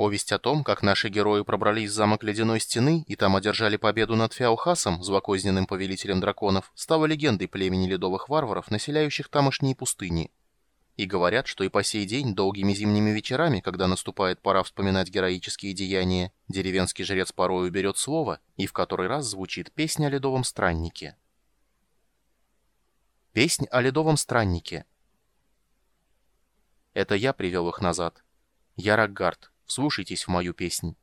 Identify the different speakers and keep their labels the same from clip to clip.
Speaker 1: Повесть о том, как наши герои пробрались в замок Ледяной Стены и там одержали победу над Феохасом, злокозненным повелителем драконов, стала легендой племени ледовых варваров, населяющих тамошние пустыни. И говорят, что и по сей день, долгими зимними вечерами, когда наступает пора вспоминать героические деяния, деревенский жрец порою берет слово, и в который раз звучит песня о ледовом страннике. Песнь о ледовом страннике. Это я привел их назад. Я Раггард. Вслушайтесь в мою песнь.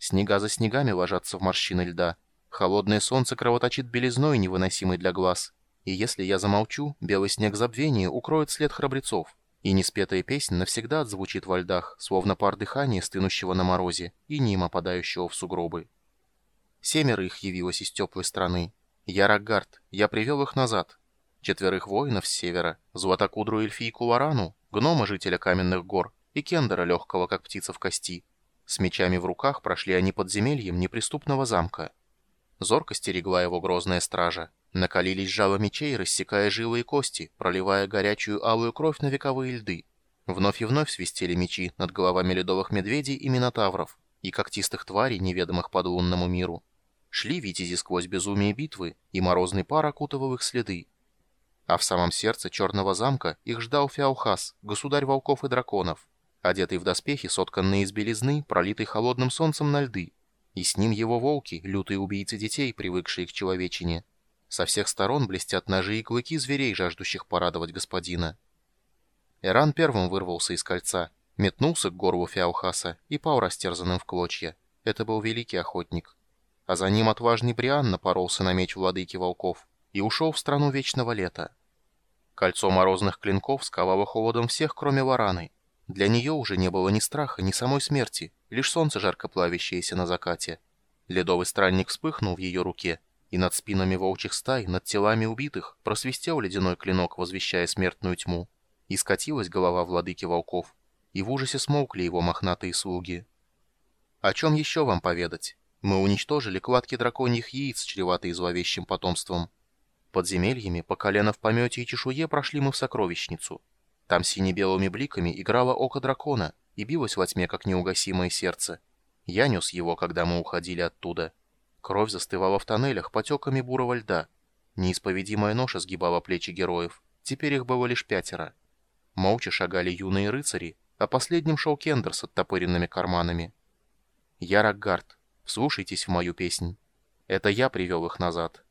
Speaker 1: Снега за снегами ложатся в морщины льда. Холодное солнце кровоточит белизной, невыносимой для глаз. И если я замолчу, белый снег забвения укроет след храбрецов. И неспетая песня навсегда отзвучит во льдах, словно пар дыхания, стынущего на морозе, и ним опадающего в сугробы. Семеро их явилось из теплой страны. Я Раггард, я привел их назад. Четверых воинов с севера, златокудрую эльфийку Ларану, гнома жителя каменных гор, и Кендера, легкого как птица в кости. С мечами в руках прошли они подземельем неприступного замка. Зорко стерегла его грозная стража. Накалились жало мечей, рассекая жилы и кости, проливая горячую алую кровь на вековые льды. Вновь и вновь свистели мечи над головами ледовых медведей и минотавров, и когтистых тварей, неведомых под лунному миру. Шли витязи сквозь безумие битвы, и морозный пар окутывал их следы. А в самом сердце черного замка их ждал Феохас, государь волков и драконов одетый в доспехи, сотканные из белизны, пролитый холодным солнцем на льды. И с ним его волки, лютые убийцы детей, привыкшие к человечине. Со всех сторон блестят ножи и клыки зверей, жаждущих порадовать господина. Эран первым вырвался из кольца, метнулся к горлу Фяухаса и пал растерзанным в клочья. Это был великий охотник. А за ним отважный Бриан напоролся на меч владыки волков и ушел в страну вечного лета. Кольцо морозных клинков сковало холодом всех, кроме Вараны, для нее уже не было ни страха, ни самой смерти, лишь солнце жарко плавящееся на закате. Ледовый странник вспыхнул в ее руке, и над спинами волчьих стай, над телами убитых, просвистел ледяной клинок, возвещая смертную тьму. И скатилась голова владыки волков, и в ужасе смолкли его мохнатые слуги. О чем еще вам поведать? Мы уничтожили кладки драконьих яиц, чреватые зловещим потомством. Подземельями, по колено в помете и чешуе прошли мы в сокровищницу. Там сине-белыми бликами играло око дракона и билось во тьме, как неугасимое сердце. Я нес его, когда мы уходили оттуда. Кровь застывала в тоннелях потеками бурого льда. Неисповедимая ноша сгибала плечи героев. Теперь их было лишь пятеро. Молча шагали юные рыцари, а последним шел Кендер с оттопыренными карманами. Я Раггард. Вслушайтесь в мою песнь. Это я привел их назад.